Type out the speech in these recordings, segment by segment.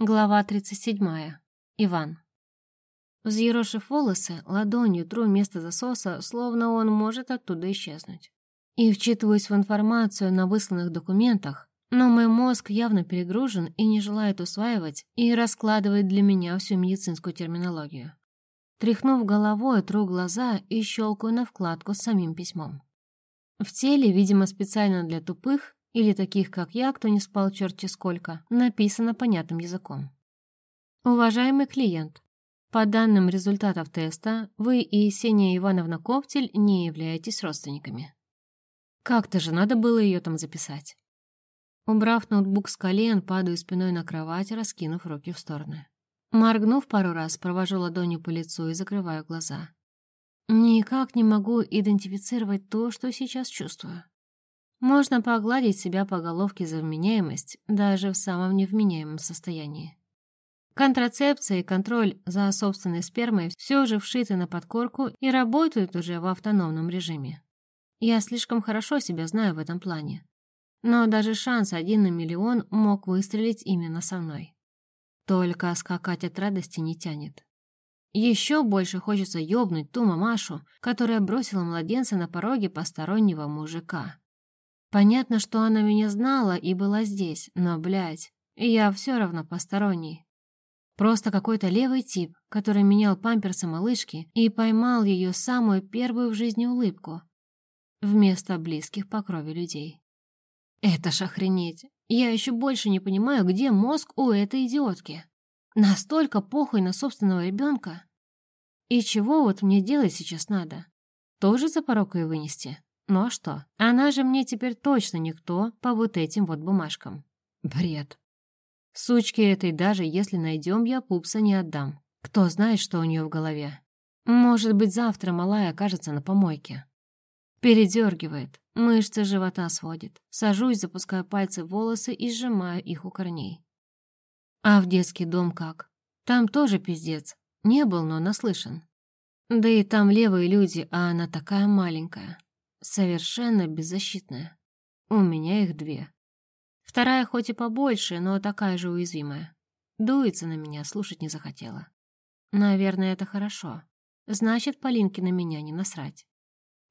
Глава 37. Иван. Взъерошив волосы, ладонью тру место засоса, словно он может оттуда исчезнуть. И вчитываюсь в информацию на высланных документах, но мой мозг явно перегружен и не желает усваивать и раскладывать для меня всю медицинскую терминологию. Тряхнув головой, тру глаза и щелкаю на вкладку с самим письмом. В теле, видимо, специально для тупых, или таких, как я, кто не спал черти сколько, написано понятным языком. Уважаемый клиент, по данным результатов теста, вы и Есения Ивановна Коптель не являетесь родственниками. Как-то же надо было ее там записать. Убрав ноутбук с колен, падаю спиной на кровать, раскинув руки в стороны. Моргнув пару раз, провожу ладонью по лицу и закрываю глаза. Никак не могу идентифицировать то, что сейчас чувствую. Можно погладить себя по головке за вменяемость, даже в самом невменяемом состоянии. Контрацепция и контроль за собственной спермой все же вшиты на подкорку и работают уже в автономном режиме. Я слишком хорошо себя знаю в этом плане. Но даже шанс один на миллион мог выстрелить именно со мной. Только скакать от радости не тянет. Еще больше хочется ёбнуть ту мамашу, которая бросила младенца на пороге постороннего мужика. Понятно, что она меня знала и была здесь, но, блядь, я все равно посторонний. Просто какой-то левый тип, который менял памперсы малышки и поймал ее самую первую в жизни улыбку вместо близких по крови людей. Это ж охренеть. Я еще больше не понимаю, где мозг у этой идиотки. Настолько похуй на собственного ребенка. И чего вот мне делать сейчас надо? Тоже за порог ее вынести? Ну а что? Она же мне теперь точно никто по вот этим вот бумажкам. Бред. Сучки этой даже если найдем, я пупса не отдам. Кто знает, что у нее в голове. Может быть, завтра малая окажется на помойке. Передергивает, мышцы живота сводит. Сажусь, запускаю пальцы в волосы и сжимаю их у корней. А в детский дом как? Там тоже пиздец. Не был, но наслышан. Да и там левые люди, а она такая маленькая совершенно беззащитная. У меня их две. Вторая хоть и побольше, но такая же уязвимая. Дуется на меня, слушать не захотела. Наверное, это хорошо. Значит, Полинке на меня не насрать.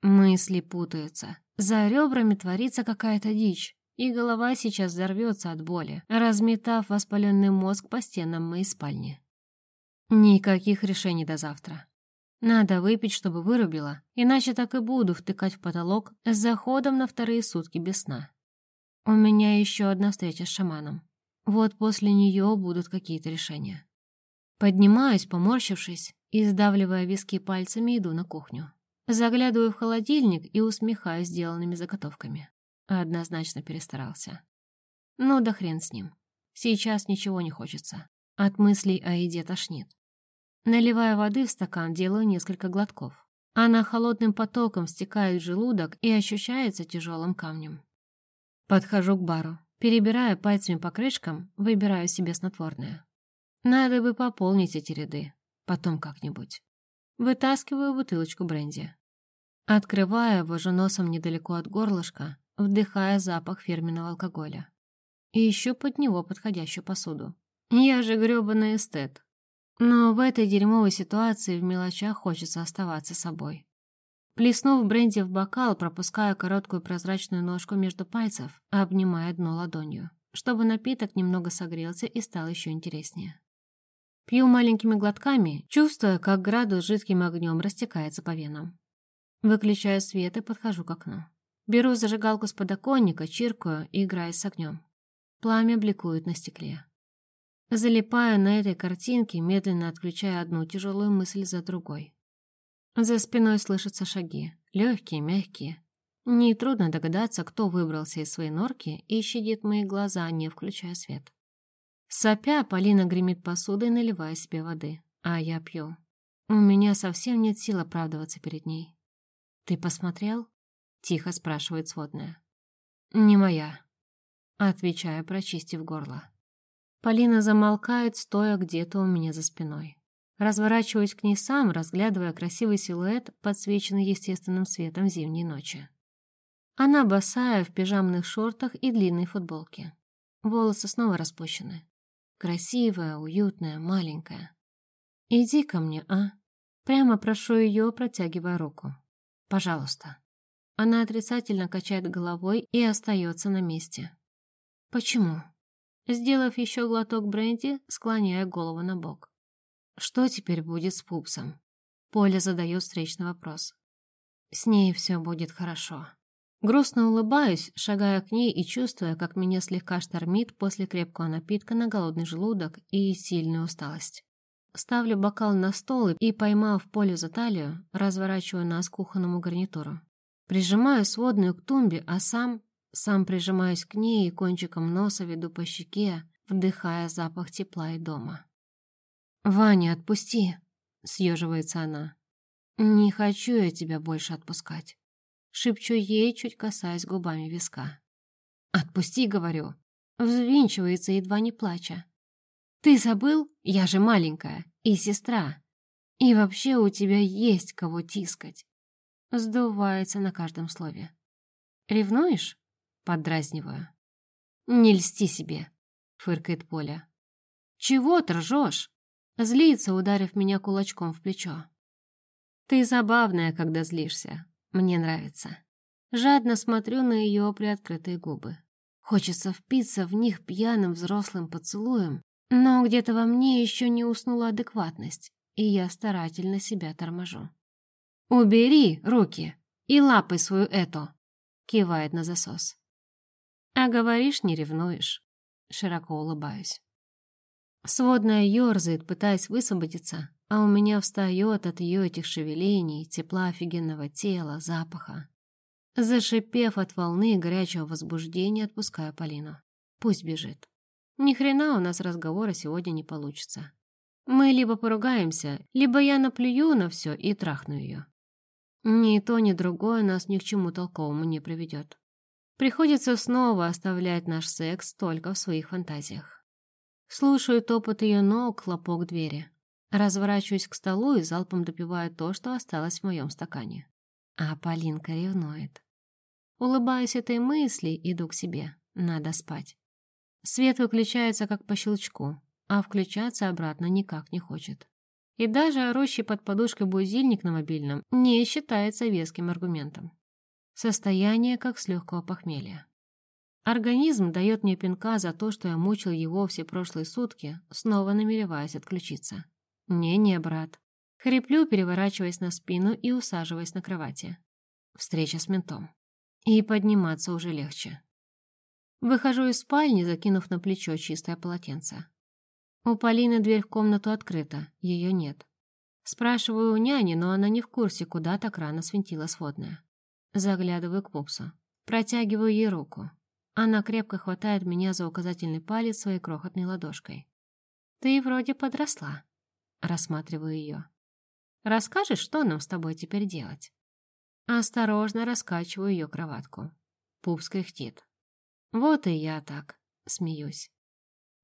Мысли путаются. За ребрами творится какая-то дичь, и голова сейчас взорвется от боли, разметав воспаленный мозг по стенам моей спальни. Никаких решений до завтра. Надо выпить, чтобы вырубила, иначе так и буду втыкать в потолок с заходом на вторые сутки без сна. У меня еще одна встреча с шаманом. Вот после нее будут какие-то решения. Поднимаюсь, поморщившись, и, сдавливая виски пальцами, иду на кухню. Заглядываю в холодильник и усмехаюсь сделанными заготовками. Однозначно перестарался. Ну да хрен с ним. Сейчас ничего не хочется. От мыслей о еде тошнит. Наливая воды в стакан, делаю несколько глотков. Она холодным потоком стекает в желудок и ощущается тяжелым камнем. Подхожу к бару. Перебирая пальцами по крышкам, выбираю себе снотворное. Надо бы пополнить эти ряды. Потом как-нибудь. Вытаскиваю бутылочку бренди. Открывая, вожу носом недалеко от горлышка, вдыхая запах фирменного алкоголя. И ищу под него подходящую посуду. Я же грёбаный эстет, но в этой дерьмовой ситуации в мелочах хочется оставаться собой. Плеснув бренди в бокал, пропуская короткую прозрачную ножку между пальцев, обнимая дно ладонью, чтобы напиток немного согрелся и стал еще интереснее. Пью маленькими глотками, чувствуя, как градус жидким огнем растекается по венам. Выключаю свет и подхожу к окну. Беру зажигалку с подоконника, чиркаю и играю с огнем. Пламя бликует на стекле. Залипая на этой картинке, медленно отключая одну тяжелую мысль за другой. За спиной слышатся шаги, легкие, мягкие. Нетрудно догадаться, кто выбрался из своей норки и щадит мои глаза, не включая свет. Сопя, Полина гремит посудой, наливая себе воды, а я пью. У меня совсем нет сил оправдываться перед ней. «Ты посмотрел?» — тихо спрашивает сводная. «Не моя», — отвечаю, прочистив горло. Полина замолкает, стоя где-то у меня за спиной. Разворачиваюсь к ней сам, разглядывая красивый силуэт, подсвеченный естественным светом зимней ночи. Она босая в пижамных шортах и длинной футболке. Волосы снова распущены. Красивая, уютная, маленькая. Иди ко мне, а? Прямо прошу ее, протягивая руку. Пожалуйста. Она отрицательно качает головой и остается на месте. Почему? Сделав еще глоток бренди, склоняя голову на бок. Что теперь будет с пупсом? Поля задает встречный вопрос. С ней все будет хорошо. Грустно улыбаюсь, шагая к ней и чувствуя, как меня слегка штормит после крепкого напитка на голодный желудок и сильную усталость. Ставлю бокал на стол и, поймав Полю за талию, разворачиваю нас к кухонному гарнитуру. Прижимаю сводную к тумбе, а сам... Сам прижимаюсь к ней и кончиком носа веду по щеке, вдыхая запах тепла и дома. «Ваня, отпусти!» — съеживается она. «Не хочу я тебя больше отпускать». Шепчу ей, чуть касаясь губами виска. «Отпусти», — говорю. Взвинчивается, едва не плача. «Ты забыл? Я же маленькая. И сестра. И вообще у тебя есть кого тискать». Сдувается на каждом слове. «Ревнуешь?» Поддразниваю. «Не льсти себе», — фыркает Поля. «Чего ты ржешь?» Злится, ударив меня кулачком в плечо. «Ты забавная, когда злишься. Мне нравится». Жадно смотрю на ее приоткрытые губы. Хочется впиться в них пьяным взрослым поцелуем, но где-то во мне еще не уснула адекватность, и я старательно себя торможу. «Убери руки и лапы свою эту!» — кивает на засос. А говоришь, не ревнуешь. Широко улыбаюсь. Сводная ерзает, пытаясь высвободиться, а у меня встает от ее этих шевелений, тепла офигенного тела, запаха. Зашипев от волны горячего возбуждения, отпускаю Полину. Пусть бежит. Ни хрена у нас разговора сегодня не получится. Мы либо поругаемся, либо я наплюю на все и трахну ее. Ни то, ни другое нас ни к чему толковому не приведет. Приходится снова оставлять наш секс только в своих фантазиях. Слушаю топот ее ног, хлопок двери. Разворачиваюсь к столу и залпом допиваю то, что осталось в моем стакане. А Полинка ревнует. Улыбаюсь этой мысли, иду к себе. Надо спать. Свет выключается как по щелчку, а включаться обратно никак не хочет. И даже орущий под подушкой будильник на мобильном не считается веским аргументом. Состояние как с легкого похмелья. Организм дает мне пинка за то, что я мучил его все прошлые сутки, снова намереваясь отключиться. Не-не, брат. Хриплю, переворачиваясь на спину и усаживаясь на кровати. Встреча с ментом. И подниматься уже легче. Выхожу из спальни, закинув на плечо чистое полотенце. У Полины дверь в комнату открыта, ее нет. Спрашиваю у няни, но она не в курсе, куда так рано свинтила сводная. Заглядываю к пупсу. Протягиваю ей руку. Она крепко хватает меня за указательный палец своей крохотной ладошкой. «Ты вроде подросла», — рассматриваю ее. «Расскажешь, что нам с тобой теперь делать?» Осторожно раскачиваю ее кроватку. Пупс кряхтит. «Вот и я так», — смеюсь.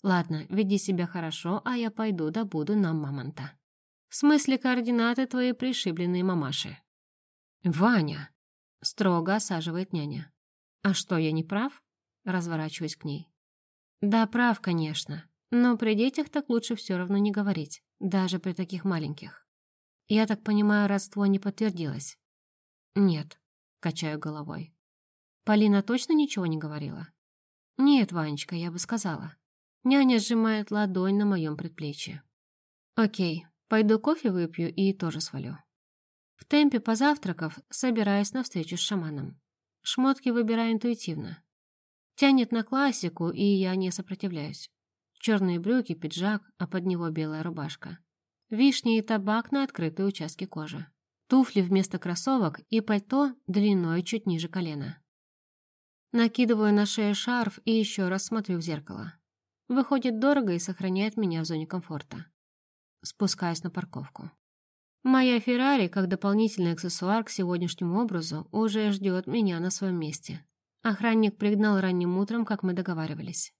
«Ладно, веди себя хорошо, а я пойду добуду нам мамонта». «В смысле координаты твоей пришибленной мамаши?» «Ваня!» Строго осаживает няня. «А что, я не прав?» Разворачиваюсь к ней. «Да, прав, конечно. Но при детях так лучше все равно не говорить, даже при таких маленьких. Я так понимаю, родство не подтвердилось?» «Нет», — качаю головой. «Полина точно ничего не говорила?» «Нет, Ванечка, я бы сказала». Няня сжимает ладонь на моем предплечье. «Окей, пойду кофе выпью и тоже свалю». В темпе позавтракав, собираюсь на встречу с шаманом. Шмотки выбираю интуитивно. Тянет на классику, и я не сопротивляюсь. Черные брюки, пиджак, а под него белая рубашка. Вишни и табак на открытой участке кожи. Туфли вместо кроссовок и пальто длиной чуть ниже колена. Накидываю на шею шарф и еще раз смотрю в зеркало. Выходит дорого и сохраняет меня в зоне комфорта. Спускаюсь на парковку. Моя Феррари, как дополнительный аксессуар к сегодняшнему образу, уже ждет меня на своем месте. Охранник пригнал ранним утром, как мы договаривались.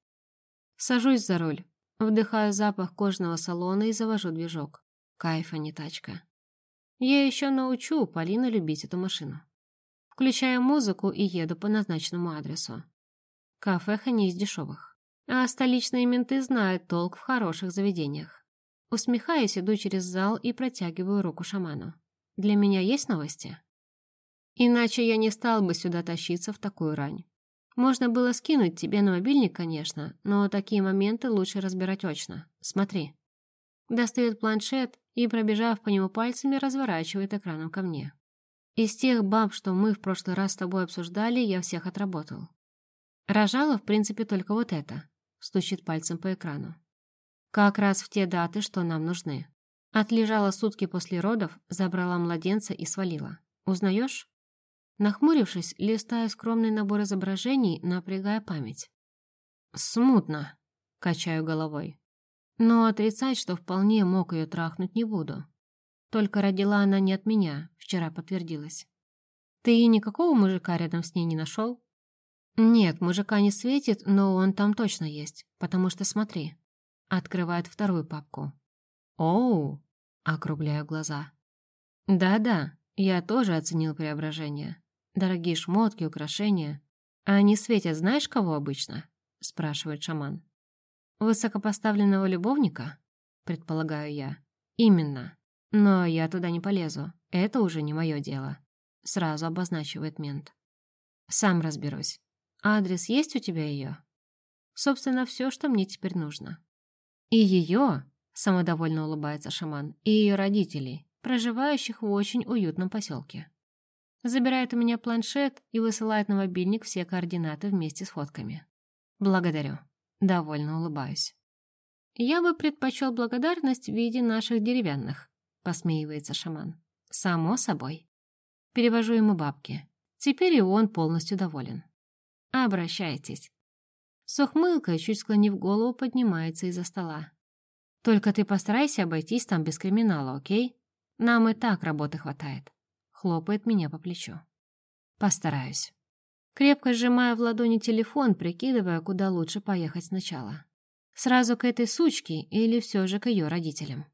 Сажусь за руль, вдыхаю запах кожного салона и завожу движок. Кайф, а не тачка. Я еще научу Полину любить эту машину. Включаю музыку и еду по назначенному адресу. Кафеха не из дешевых. А столичные менты знают толк в хороших заведениях. Усмехаясь, иду через зал и протягиваю руку шаману. Для меня есть новости? Иначе я не стал бы сюда тащиться в такую рань. Можно было скинуть тебе на мобильник, конечно, но такие моменты лучше разбирать очно. Смотри. Достает планшет и, пробежав по нему пальцами, разворачивает экраном ко мне. Из тех баб, что мы в прошлый раз с тобой обсуждали, я всех отработал. Рожала, в принципе, только вот это. Стучит пальцем по экрану. Как раз в те даты, что нам нужны. Отлежала сутки после родов, забрала младенца и свалила. Узнаешь? Нахмурившись, листаю скромный набор изображений, напрягая память. «Смутно», — качаю головой. Но отрицать, что вполне мог ее трахнуть, не буду. Только родила она не от меня, вчера подтвердилось. «Ты никакого мужика рядом с ней не нашел?» «Нет, мужика не светит, но он там точно есть, потому что смотри». Открывает вторую папку. «Оу!» — округляю глаза. «Да-да, я тоже оценил преображение. Дорогие шмотки, украшения. А они светят знаешь кого обычно? Спрашивает шаман. Высокопоставленного любовника? Предполагаю я. Именно. Но я туда не полезу. Это уже не мое дело. Сразу обозначивает мент. Сам разберусь. Адрес есть у тебя ее? Собственно, все, что мне теперь нужно. И ее, самодовольно улыбается шаман, и ее родителей, проживающих в очень уютном поселке. Забирает у меня планшет и высылает на мобильник все координаты вместе с фотками. Благодарю. Довольно улыбаюсь. Я бы предпочел благодарность в виде наших деревянных, посмеивается шаман. Само собой. Перевожу ему бабки. Теперь и он полностью доволен. Обращайтесь. С ухмылкой, чуть склонив голову, поднимается из-за стола. Только ты постарайся обойтись там без криминала, окей? Нам и так работы хватает хлопает меня по плечу. Постараюсь. Крепко сжимая в ладони телефон, прикидывая, куда лучше поехать сначала. Сразу к этой сучке или все же к ее родителям.